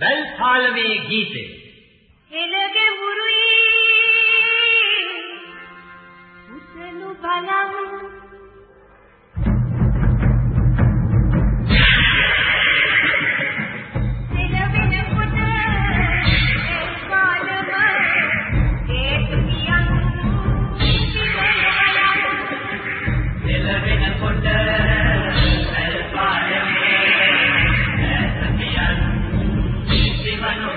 වැල් පාලමේ ගීතය හෙළගේ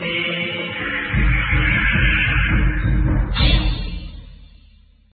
Thank you.